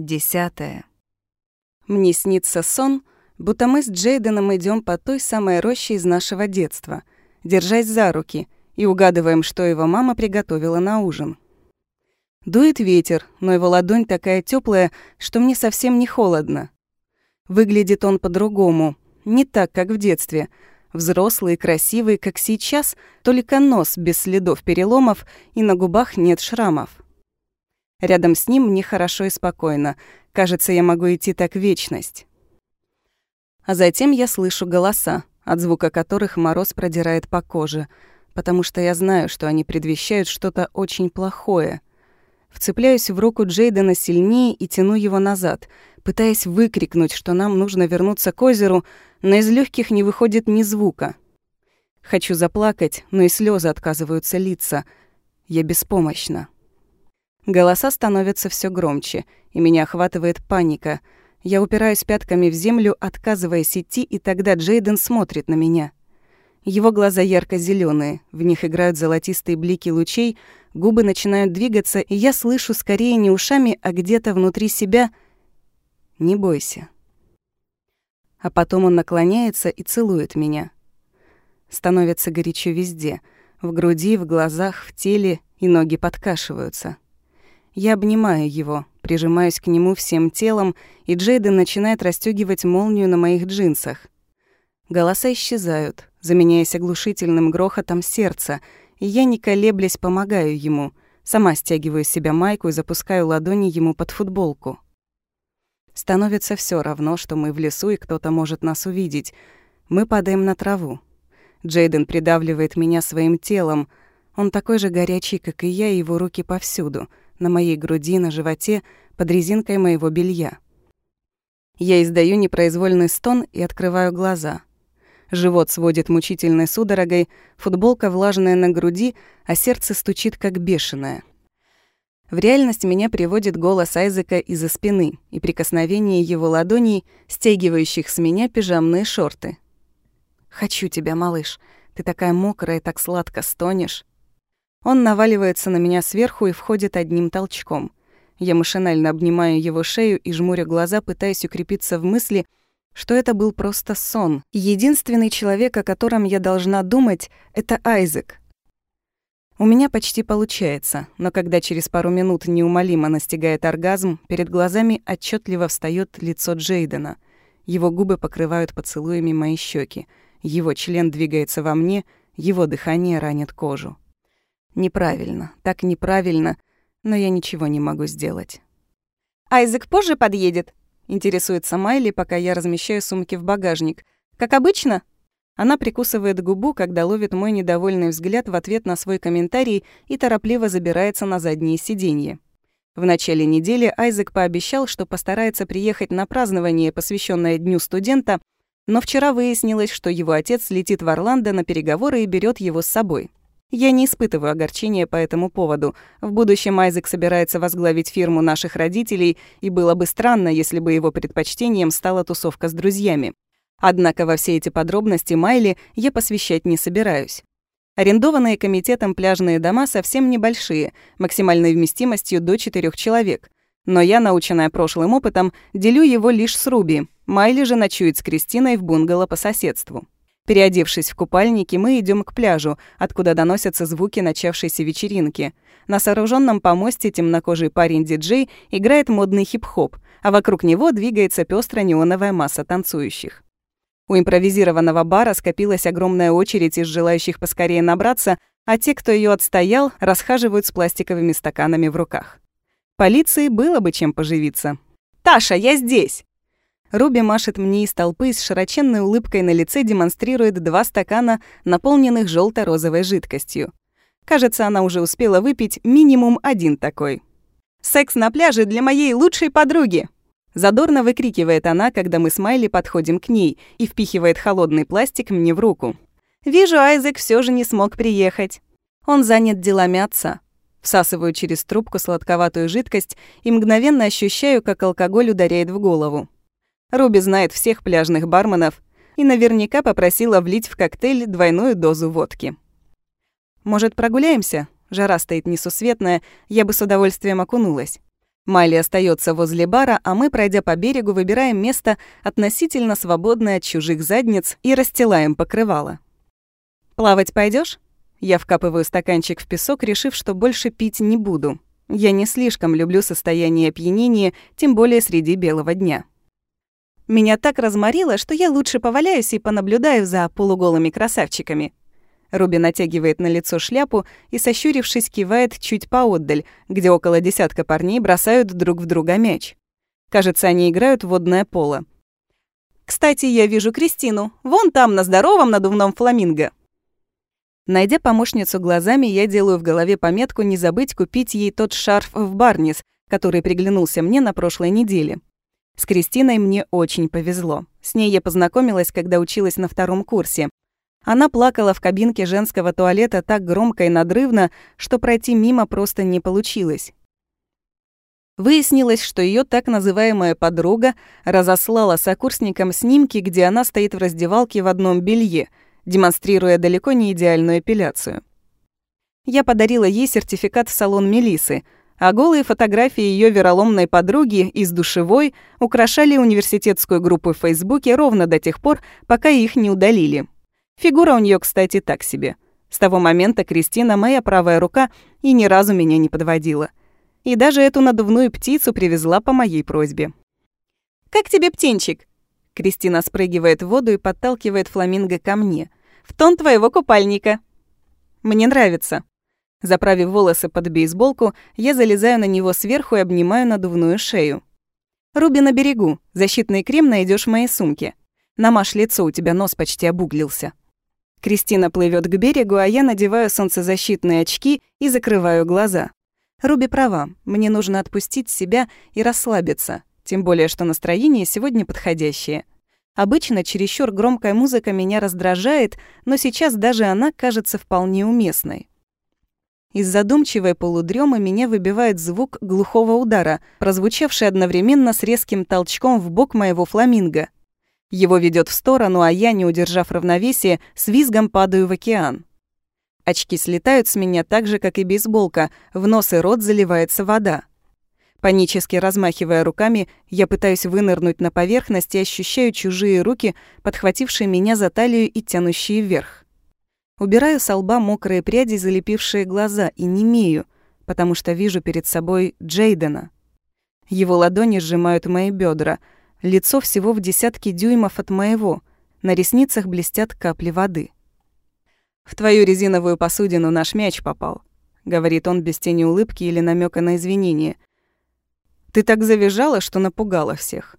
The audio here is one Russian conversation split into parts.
Десятое. Мне снится сон, будто мы с Джейденом идем по той самой роще из нашего детства, держась за руки, и угадываем, что его мама приготовила на ужин. Дует ветер, но его ладонь такая теплая, что мне совсем не холодно. Выглядит он по-другому, не так, как в детстве. Взрослый красивый, как сейчас, только нос без следов переломов и на губах нет шрамов. Рядом с ним мне хорошо и спокойно. Кажется, я могу идти так вечность. А затем я слышу голоса, от звука которых мороз продирает по коже, потому что я знаю, что они предвещают что-то очень плохое. Вцепляюсь в руку Джейдена сильнее и тяну его назад, пытаясь выкрикнуть, что нам нужно вернуться к озеру, но из легких не выходит ни звука. Хочу заплакать, но и слезы отказываются литься. Я беспомощна. Голоса становятся все громче, и меня охватывает паника. Я упираюсь пятками в землю, отказываясь идти, и тогда Джейден смотрит на меня. Его глаза ярко зеленые, в них играют золотистые блики лучей, губы начинают двигаться, и я слышу скорее не ушами, а где-то внутри себя «Не бойся». А потом он наклоняется и целует меня. Становится горячо везде — в груди, в глазах, в теле, и ноги подкашиваются. Я обнимаю его, прижимаюсь к нему всем телом, и Джейден начинает расстёгивать молнию на моих джинсах. Голоса исчезают, заменяясь оглушительным грохотом сердца, и я, не колеблясь, помогаю ему. Сама стягиваю с себя майку и запускаю ладони ему под футболку. Становится все равно, что мы в лесу, и кто-то может нас увидеть. Мы падаем на траву. Джейден придавливает меня своим телом. Он такой же горячий, как и я, и его руки повсюду — на моей груди, на животе, под резинкой моего белья. Я издаю непроизвольный стон и открываю глаза. Живот сводит мучительной судорогой, футболка влажная на груди, а сердце стучит как бешеное. В реальность меня приводит голос Айзека из-за спины и прикосновение его ладоней, стягивающих с меня пижамные шорты. «Хочу тебя, малыш. Ты такая мокрая так сладко стонешь». Он наваливается на меня сверху и входит одним толчком. Я машинально обнимаю его шею и жмуря глаза, пытаясь укрепиться в мысли, что это был просто сон. единственный человек, о котором я должна думать, это Айзек. У меня почти получается, но когда через пару минут неумолимо настигает оргазм, перед глазами отчетливо встает лицо Джейдена. Его губы покрывают поцелуями мои щеки. Его член двигается во мне, его дыхание ранит кожу. Неправильно, так неправильно, но я ничего не могу сделать. «Айзек позже подъедет?» — интересуется Майли, пока я размещаю сумки в багажник. «Как обычно?» Она прикусывает губу, когда ловит мой недовольный взгляд в ответ на свой комментарий и торопливо забирается на заднее сиденье. В начале недели Айзек пообещал, что постарается приехать на празднование, посвященное Дню студента, но вчера выяснилось, что его отец летит в Орландо на переговоры и берет его с собой. Я не испытываю огорчения по этому поводу. В будущем Айзек собирается возглавить фирму наших родителей, и было бы странно, если бы его предпочтением стала тусовка с друзьями. Однако во все эти подробности Майли я посвящать не собираюсь. Арендованные комитетом пляжные дома совсем небольшие, максимальной вместимостью до четырех человек. Но я, наученная прошлым опытом, делю его лишь с Руби. Майли же ночует с Кристиной в бунгало по соседству. Переодевшись в купальники, мы идем к пляжу, откуда доносятся звуки начавшейся вечеринки. На сооруженном помосте темнокожий парень-диджей играет модный хип-хоп, а вокруг него двигается пестрая неоновая масса танцующих. У импровизированного бара скопилась огромная очередь из желающих поскорее набраться, а те, кто ее отстоял, расхаживают с пластиковыми стаканами в руках. Полиции было бы чем поживиться. «Таша, я здесь!» Руби машет мне из толпы с широченной улыбкой на лице демонстрирует два стакана, наполненных желто розовой жидкостью. Кажется, она уже успела выпить минимум один такой. «Секс на пляже для моей лучшей подруги!» Задорно выкрикивает она, когда мы с Майли подходим к ней и впихивает холодный пластик мне в руку. «Вижу, Айзек все же не смог приехать. Он занят делами отца». Всасываю через трубку сладковатую жидкость и мгновенно ощущаю, как алкоголь ударяет в голову. Руби знает всех пляжных барменов и наверняка попросила влить в коктейль двойную дозу водки. «Может, прогуляемся?» Жара стоит несусветная, я бы с удовольствием окунулась. Майли остается возле бара, а мы, пройдя по берегу, выбираем место относительно свободное от чужих задниц и расстилаем покрывало. «Плавать пойдешь? Я вкапываю стаканчик в песок, решив, что больше пить не буду. Я не слишком люблю состояние опьянения, тем более среди белого дня. Меня так разморило, что я лучше поваляюсь и понаблюдаю за полуголыми красавчиками. Руби натягивает на лицо шляпу и, сощурившись, кивает чуть поотдаль, где около десятка парней бросают друг в друга мяч. Кажется, они играют в водное поло. «Кстати, я вижу Кристину. Вон там, на здоровом надувном фламинго». Найдя помощницу глазами, я делаю в голове пометку не забыть купить ей тот шарф в Барнис, который приглянулся мне на прошлой неделе. С Кристиной мне очень повезло. С ней я познакомилась, когда училась на втором курсе. Она плакала в кабинке женского туалета так громко и надрывно, что пройти мимо просто не получилось. Выяснилось, что ее так называемая подруга разослала сокурсникам снимки, где она стоит в раздевалке в одном белье, демонстрируя далеко не идеальную эпиляцию. Я подарила ей сертификат в салон Мелисы, а голые фотографии ее вероломной подруги из душевой украшали университетскую группу в Фейсбуке ровно до тех пор, пока их не удалили. Фигура у нее, кстати, так себе. С того момента Кристина моя правая рука и ни разу меня не подводила. И даже эту надувную птицу привезла по моей просьбе. «Как тебе птенчик?» Кристина спрыгивает в воду и подталкивает фламинго ко мне. «В тон твоего купальника». «Мне нравится». Заправив волосы под бейсболку, я залезаю на него сверху и обнимаю надувную шею. «Руби на берегу. Защитный крем найдешь в моей сумке. Намажь лицо, у тебя нос почти обуглился». Кристина плывет к берегу, а я надеваю солнцезащитные очки и закрываю глаза. Руби права, мне нужно отпустить себя и расслабиться, тем более что настроение сегодня подходящее. Обычно чересчур громкая музыка меня раздражает, но сейчас даже она кажется вполне уместной. Из задумчивой полудрёмы меня выбивает звук глухого удара, прозвучавший одновременно с резким толчком в бок моего фламинго — его ведет в сторону, а я, не удержав равновесие, с визгом падаю в океан. Очки слетают с меня так же, как и бейсболка, в нос и рот заливается вода. Панически размахивая руками, я пытаюсь вынырнуть на поверхность и ощущаю чужие руки, подхватившие меня за талию и тянущие вверх. Убираю с лба мокрые пряди, залепившие глаза, и немею, потому что вижу перед собой Джейдена. Его ладони сжимают мои бедра, Лицо всего в десятки дюймов от моего. На ресницах блестят капли воды. «В твою резиновую посудину наш мяч попал», — говорит он без тени улыбки или намека на извинение. «Ты так завизжала, что напугала всех».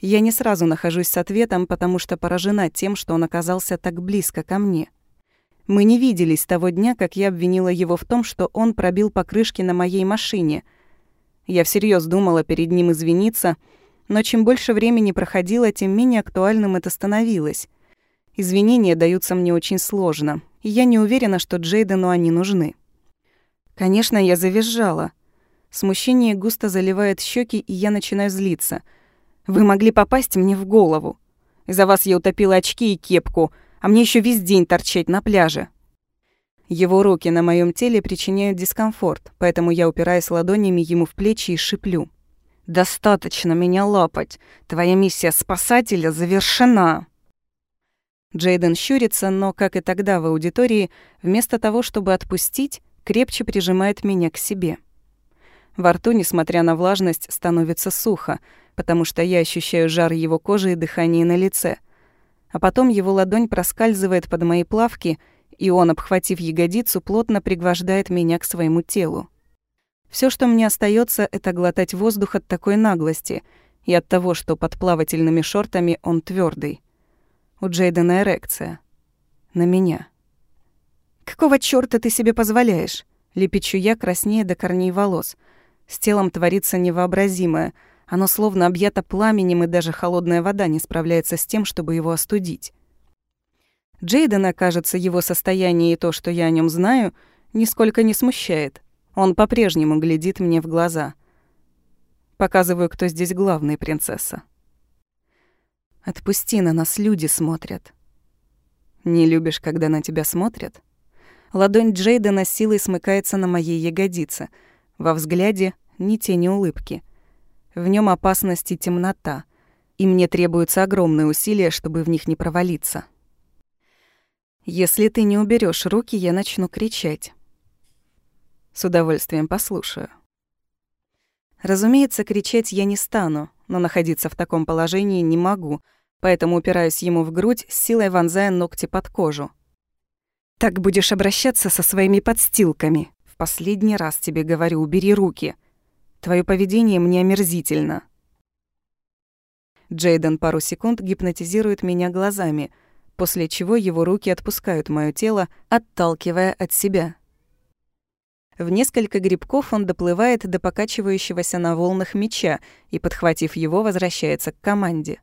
Я не сразу нахожусь с ответом, потому что поражена тем, что он оказался так близко ко мне. Мы не виделись с того дня, как я обвинила его в том, что он пробил покрышки на моей машине. Я всерьез думала перед ним извиниться — но чем больше времени проходило, тем менее актуальным это становилось. Извинения даются мне очень сложно, и я не уверена, что Джейдену они нужны. Конечно, я завизжала. Смущение густо заливает щеки, и я начинаю злиться. Вы могли попасть мне в голову. Из-за вас я утопила очки и кепку, а мне еще весь день торчать на пляже. Его руки на моем теле причиняют дискомфорт, поэтому я упираюсь ладонями ему в плечи и шиплю. «Достаточно меня лапать. Твоя миссия спасателя завершена». Джейден щурится, но, как и тогда в аудитории, вместо того, чтобы отпустить, крепче прижимает меня к себе. Во рту, несмотря на влажность, становится сухо, потому что я ощущаю жар его кожи и дыхание на лице. А потом его ладонь проскальзывает под мои плавки, и он, обхватив ягодицу, плотно пригвождает меня к своему телу. Все, что мне остается, это глотать воздух от такой наглости и от того, что под плавательными шортами он твердый. У Джейдена эрекция. На меня. «Какого чёрта ты себе позволяешь?» Лепечу я краснее до корней волос. С телом творится невообразимое. Оно словно объято пламенем, и даже холодная вода не справляется с тем, чтобы его остудить. Джейдена, кажется, его состояние и то, что я о нем знаю, нисколько не смущает. Он по-прежнему глядит мне в глаза. Показываю, кто здесь главный, принцесса. Отпусти, на нас люди смотрят. Не любишь, когда на тебя смотрят? Ладонь Джейдена силой смыкается на моей ягодице. Во взгляде ни тени улыбки. В нем опасность и темнота, и мне требуются огромные усилия, чтобы в них не провалиться. Если ты не уберешь руки, я начну кричать. С удовольствием послушаю. Разумеется, кричать я не стану, но находиться в таком положении не могу, поэтому упираюсь ему в грудь, с силой вонзая ногти под кожу. «Так будешь обращаться со своими подстилками. В последний раз тебе говорю, убери руки. Твое поведение мне омерзительно». Джейден пару секунд гипнотизирует меня глазами, после чего его руки отпускают моё тело, отталкивая от себя. В несколько грибков он доплывает до покачивающегося на волнах меча и, подхватив его, возвращается к команде.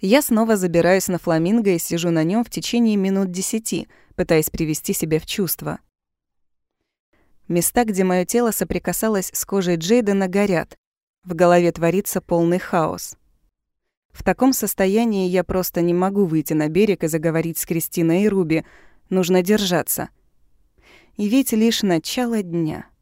Я снова забираюсь на фламинго и сижу на нем в течение минут десяти, пытаясь привести себя в чувство. Места, где мое тело соприкасалось с кожей Джейдена, горят. В голове творится полный хаос. В таком состоянии я просто не могу выйти на берег и заговорить с Кристиной и Руби. Нужно держаться — и ведь лишь начало дня —